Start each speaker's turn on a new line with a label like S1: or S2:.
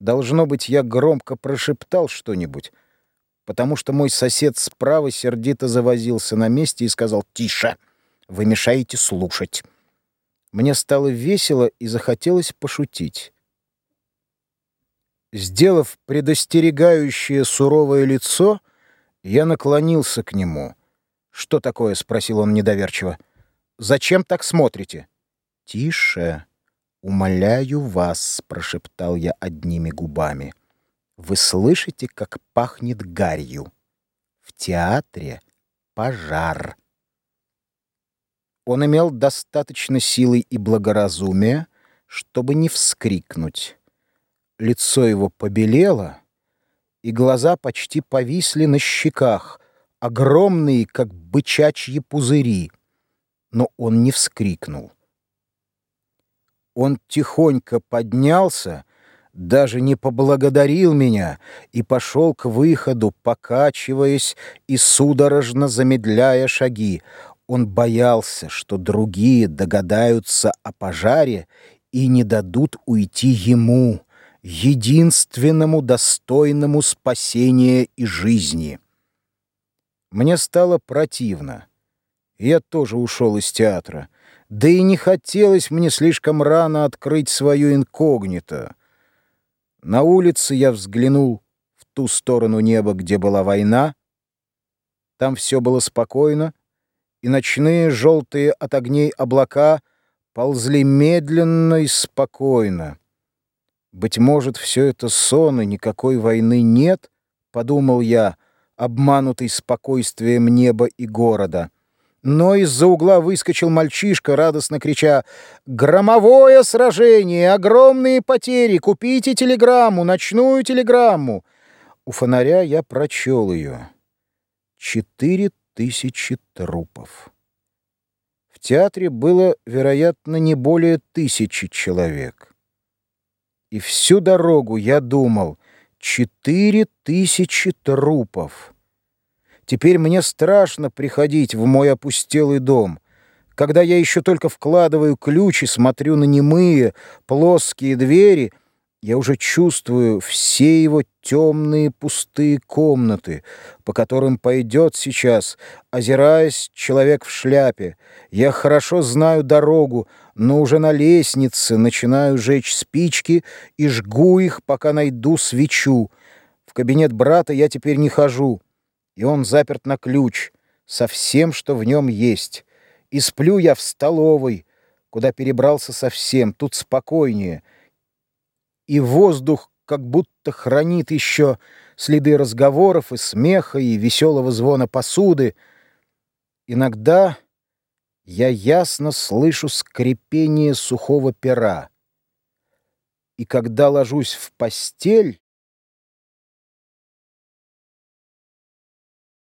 S1: Должно быть, я громко прошептал что-нибудь, потому что мой сосед справа сердито завозился на месте и сказал «Тише! Вы мешаете слушать!» Мне стало весело и захотелось пошутить. Сделав предостерегающее суровое лицо, я наклонился к нему. «Что такое?» — спросил он недоверчиво. «Зачем так смотрите?» «Тише!» «Умоляю вас», — прошептал я одними губами. «Вы слышите, как пахнет гарью? В театре пожар». Он имел достаточно силы и благоразумия, чтобы не вскрикнуть. Лицо его побелело, и глаза почти повисли на щеках, огромные, как бычачьи пузыри. Но он не вскрикнул. Он тихонько поднялся, даже не поблагодарил меня и пошел к выходу, покачиваясь и судорожно замедляя шаги. Он боялся, что другие догадаются о пожаре и не дадут уйти ему, единственному достойному спасения и жизни. Мне стало противно. Я тоже ушел из театра. Да и не хотелось мне слишком рано открыть свою инкогнито. На улице я взглянул в ту сторону неба, где была война. Там все было спокойно, и ночные желтые от огней облака ползли медленно и спокойно. Быть может, все это сон, и никакой войны нет, — подумал я, обманутый спокойствием неба и города. Но из-за угла выскочил мальчишка, радостно крича «Громовое сражение! Огромные потери! Купите телеграмму! Ночную телеграмму!» У фонаря я прочел ее. Четыре тысячи трупов. В театре было, вероятно, не более тысячи человек. И всю дорогу я думал «четыре тысячи трупов». Теперь мне страшно приходить в мой опустелый дом, когда я еще только вкладываю ключ и смотрю на немые, плоские двери, я уже чувствую все его темные пустые комнаты, по которым пойдет сейчас, озираясь человек в шляпе. Я хорошо знаю дорогу, но уже на лестнице начинаю жечь спички и жгу их, пока найду свечу. В кабинет брата я теперь не хожу и он заперт на ключ со всем, что в нем есть. И сплю я в столовой, куда перебрался совсем, тут спокойнее. И воздух как будто хранит еще следы разговоров и смеха, и веселого звона посуды. Иногда я ясно слышу скрипение сухого пера. И когда ложусь в постель,